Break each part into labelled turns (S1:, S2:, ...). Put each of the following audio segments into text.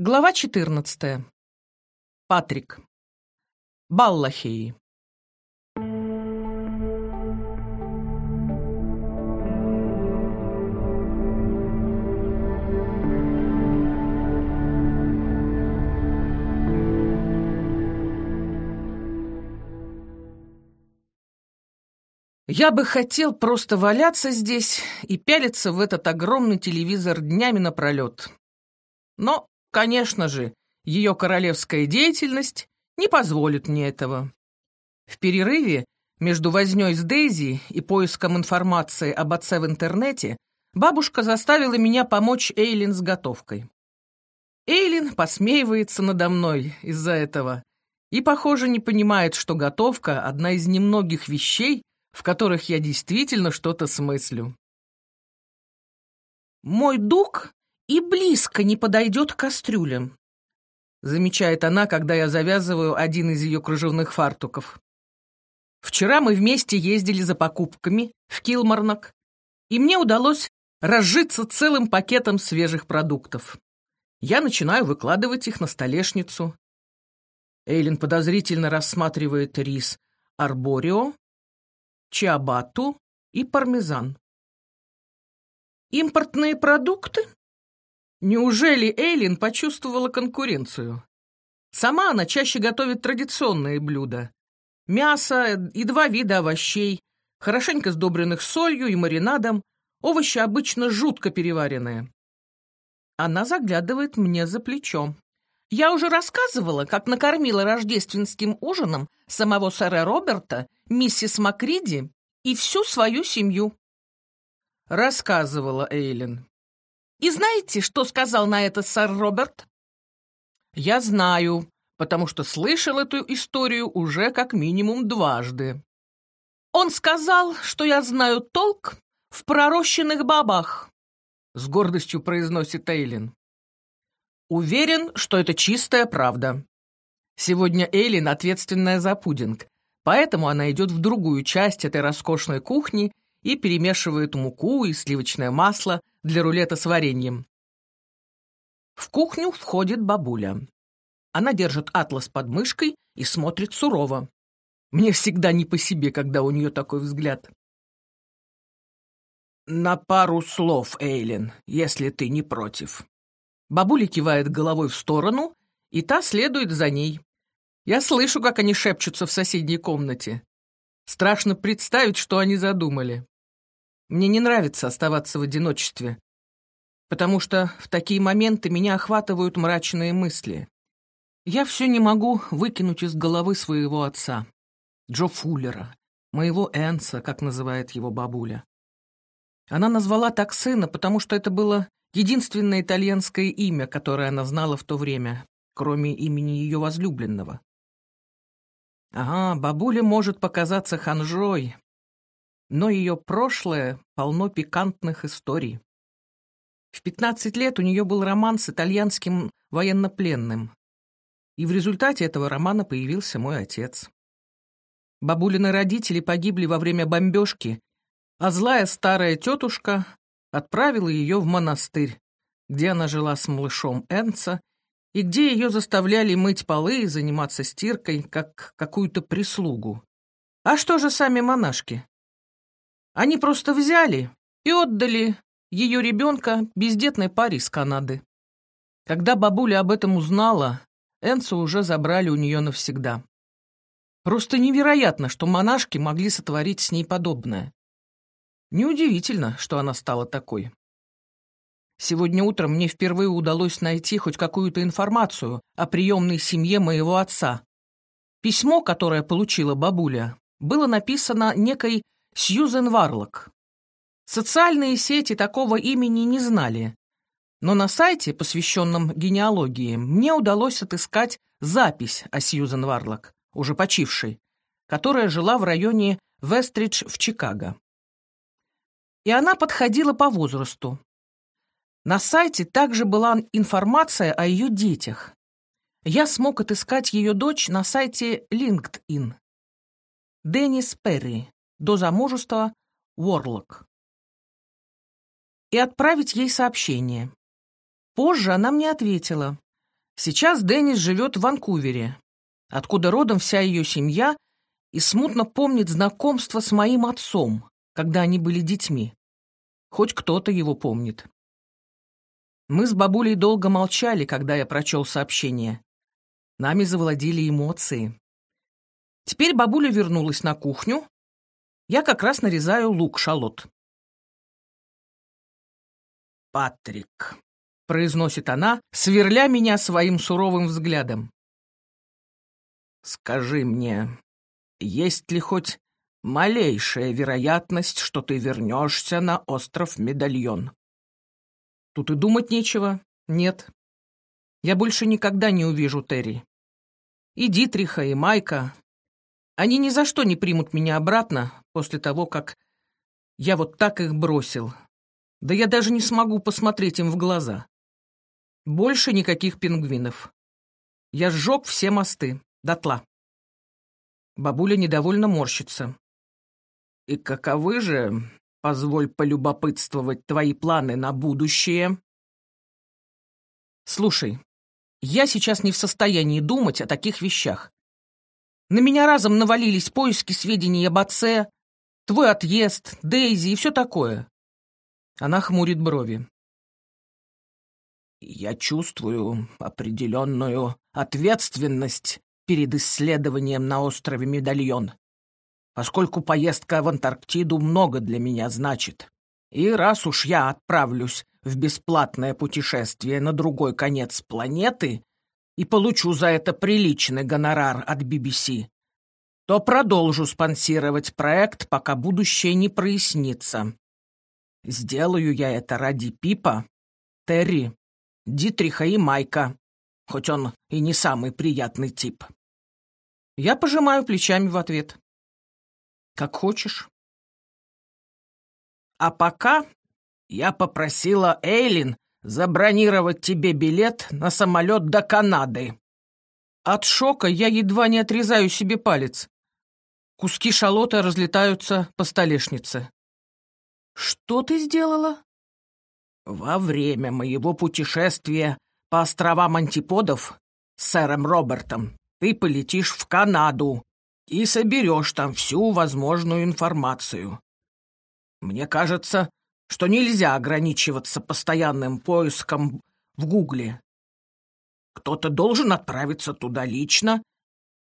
S1: Глава 14. Патрик. Баллахии. Я бы хотел просто валяться здесь и пялиться в этот огромный телевизор днями напролет. Но Конечно же, ее королевская деятельность не позволит мне этого. В перерыве между вознёй с Дейзи и поиском информации об отце в интернете бабушка заставила меня помочь Эйлин с готовкой. Эйлин посмеивается надо мной из-за этого и, похоже, не понимает, что готовка — одна из немногих вещей, в которых я действительно что-то смыслю. Мой дух и близко не подойдет к кастрюлям», — замечает она, когда я завязываю один из ее кружевных фартуков. «Вчера мы вместе ездили за покупками в Килмарнок, и мне удалось разжиться целым пакетом свежих продуктов. Я начинаю выкладывать их на столешницу. Эйлин подозрительно рассматривает рис арборио, чиабату и пармезан. «Импортные продукты?» Неужели Эйлин почувствовала конкуренцию? Сама она чаще готовит традиционные блюда. Мясо и два вида овощей, хорошенько сдобренных солью и маринадом, овощи обычно жутко переваренные. Она заглядывает мне за плечо. Я уже рассказывала, как накормила рождественским ужином самого сэра Роберта, миссис Макриди и всю свою семью. Рассказывала Эйлин. И знаете, что сказал на это сэр Роберт? Я знаю, потому что слышал эту историю уже как минимум дважды. Он сказал, что я знаю толк в пророщенных бабах, с гордостью произносит Эйлин. Уверен, что это чистая правда. Сегодня Эйлин ответственная за пудинг, поэтому она идет в другую часть этой роскошной кухни и перемешивает муку и сливочное масло для рулета с вареньем. В кухню входит бабуля. Она держит атлас под мышкой и смотрит сурово. Мне всегда не по себе, когда у нее такой взгляд. «На пару слов, Эйлин, если ты не против». Бабуля кивает головой в сторону, и та следует за ней. Я слышу, как они шепчутся в соседней комнате. Страшно представить, что они задумали. Мне не нравится оставаться в одиночестве, потому что в такие моменты меня охватывают мрачные мысли. Я все не могу выкинуть из головы своего отца, Джо Фуллера, моего Энса, как называет его бабуля. Она назвала так сына, потому что это было единственное итальянское имя, которое она знала в то время, кроме имени ее возлюбленного. Ага, бабуля может показаться ханжой, но ее прошлое полно пикантных историй. В 15 лет у нее был роман с итальянским военнопленным, и в результате этого романа появился мой отец. Бабулины родители погибли во время бомбежки, а злая старая тетушка отправила ее в монастырь, где она жила с малышом Энца, и где ее заставляли мыть полы и заниматься стиркой, как какую-то прислугу. А что же сами монашки? Они просто взяли и отдали ее ребенка бездетной паре из Канады. Когда бабуля об этом узнала, Энсу уже забрали у нее навсегда. Просто невероятно, что монашки могли сотворить с ней подобное. Неудивительно, что она стала такой. Сегодня утром мне впервые удалось найти хоть какую-то информацию о приемной семье моего отца. Письмо, которое получила бабуля, было написано некой Сьюзен Варлок. Социальные сети такого имени не знали, но на сайте, посвященном генеалогии, мне удалось отыскать запись о Сьюзен Варлок, уже почившей, которая жила в районе Вестридж в Чикаго. И она подходила по возрасту. На сайте также была информация о ее детях. Я смог отыскать ее дочь на сайте LinkedIn. Деннис Перри, до замужества Уорлок. И отправить ей сообщение. Позже она мне ответила, Сейчас Деннис живет в Ванкувере, откуда родом вся ее семья, и смутно помнит знакомство с моим отцом, когда они были детьми. Хоть кто-то его помнит. Мы с бабулей долго молчали, когда я прочел сообщение. Нами завладели эмоции. Теперь бабуля вернулась на кухню. Я как раз нарезаю лук-шалот. «Патрик», — произносит она, сверля меня своим суровым взглядом. «Скажи мне, есть ли хоть малейшая вероятность, что ты вернешься на остров Медальон?» Тут и думать нечего. Нет. Я больше никогда не увижу Терри. И Дитриха, и Майка. Они ни за что не примут меня обратно после того, как я вот так их бросил. Да я даже не смогу посмотреть им в глаза. Больше никаких пингвинов. Я сжег все мосты, дотла. Бабуля недовольно морщится. «И каковы же, позволь полюбопытствовать, твои планы на будущее?» «Слушай, я сейчас не в состоянии думать о таких вещах. На меня разом навалились поиски сведений об отце, твой отъезд, Дейзи и все такое». Она хмурит брови. «Я чувствую определенную ответственность перед исследованием на острове Медальон, поскольку поездка в Антарктиду много для меня значит. И раз уж я отправлюсь в бесплатное путешествие на другой конец планеты и получу за это приличный гонорар от BBC, то продолжу спонсировать проект, пока будущее не прояснится. Сделаю я это ради Пипа, Терри, Дитриха и Майка, хоть он и не самый приятный тип. Я пожимаю плечами в ответ. Как хочешь. А пока я попросила Эйлин забронировать тебе билет на самолет до Канады. От шока я едва не отрезаю себе палец. Куски шалота разлетаются по столешнице. Что ты сделала? Во время моего путешествия по островам антиподов с сэром Робертом ты полетишь в Канаду и соберешь там всю возможную информацию. Мне кажется, что нельзя ограничиваться постоянным поиском в Гугле. Кто-то должен отправиться туда лично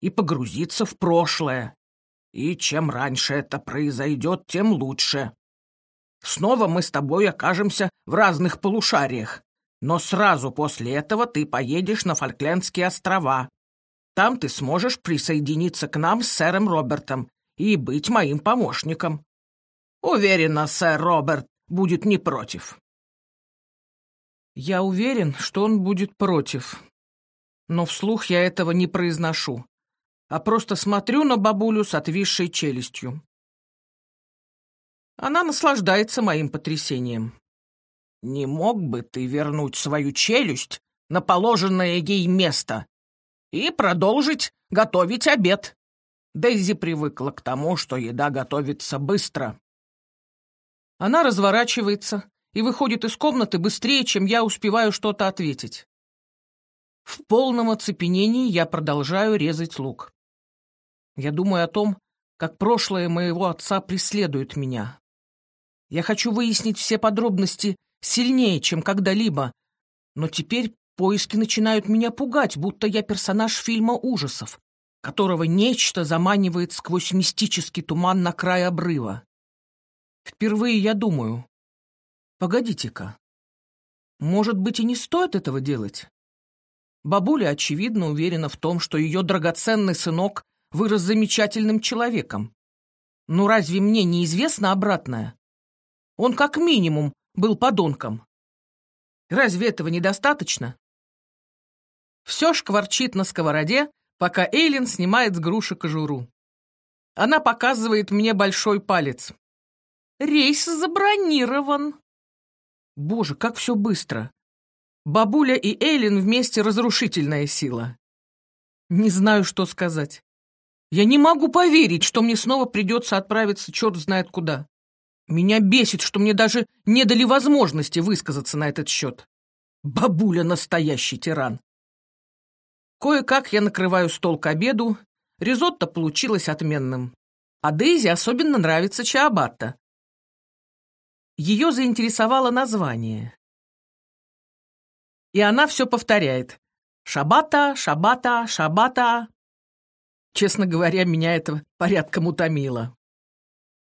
S1: и погрузиться в прошлое. И чем раньше это произойдет, тем лучше. Снова мы с тобой окажемся в разных полушариях, но сразу после этого ты поедешь на Фольклендские острова, там ты сможешь присоединиться к нам с сэром Робертом и быть моим помощником. Уверена, сэр Роберт будет не против». Я уверен, что он будет против. Но вслух я этого не произношу, а просто смотрю на бабулю с отвисшей челюстью. Она наслаждается моим потрясением. «Не мог бы ты вернуть свою челюсть на положенное ей место и продолжить готовить обед. Дейзи привыкла к тому, что еда готовится быстро. Она разворачивается и выходит из комнаты быстрее, чем я успеваю что-то ответить. В полном оцепенении я продолжаю резать лук. Я думаю о том, как прошлое моего отца преследует меня. Я хочу выяснить все подробности сильнее, чем когда-либо, но теперь Поиски начинают меня пугать, будто я персонаж фильма ужасов, которого нечто заманивает сквозь мистический туман на край обрыва. Впервые я думаю, погодите-ка, может быть и не стоит этого делать? Бабуля, очевидно, уверена в том, что ее драгоценный сынок вырос замечательным человеком. Но разве мне неизвестно обратное? Он как минимум был подонком. Разве этого недостаточно? Все шкварчит на сковороде, пока Эйлин снимает с груши кожуру. Она показывает мне большой палец. «Рейс забронирован!» Боже, как все быстро! Бабуля и Эйлин вместе разрушительная сила. Не знаю, что сказать. Я не могу поверить, что мне снова придется отправиться черт знает куда. Меня бесит, что мне даже не дали возможности высказаться на этот счет. Бабуля настоящий тиран. Кое-как я накрываю стол к обеду, ризотто получилось отменным. А Дейзи особенно нравится чаабатта. Ее заинтересовало название. И она все повторяет. «Шабата, шабата, шабата». Честно говоря, меня это порядком утомило.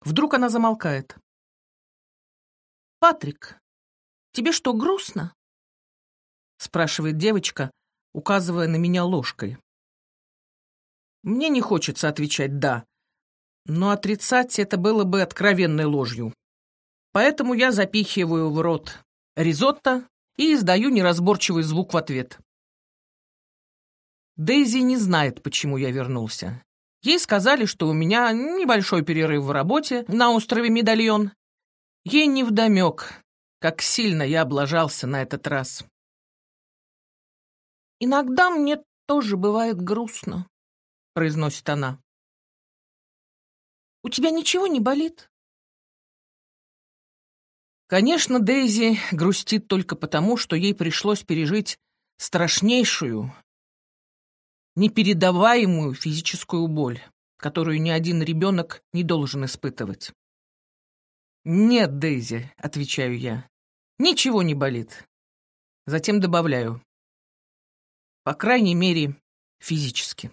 S1: Вдруг она замолкает. «Патрик, тебе что, грустно?» спрашивает девочка, указывая на меня ложкой. Мне не хочется отвечать «да», но отрицать это было бы откровенной ложью. Поэтому я запихиваю в рот ризотто и издаю неразборчивый звук в ответ. Дейзи не знает, почему я вернулся. Ей сказали, что у меня небольшой перерыв в работе на острове Медальон. Ей невдомек, как сильно я облажался на этот раз. «Иногда мне тоже бывает грустно», — произносит она. «У тебя ничего не болит?» Конечно, Дейзи грустит только потому, что ей пришлось пережить страшнейшую, непередаваемую физическую боль, которую ни один ребенок не должен испытывать. «Нет, Дейзи», — отвечаю я, — «ничего не болит». Затем добавляю, по крайней мере, физически.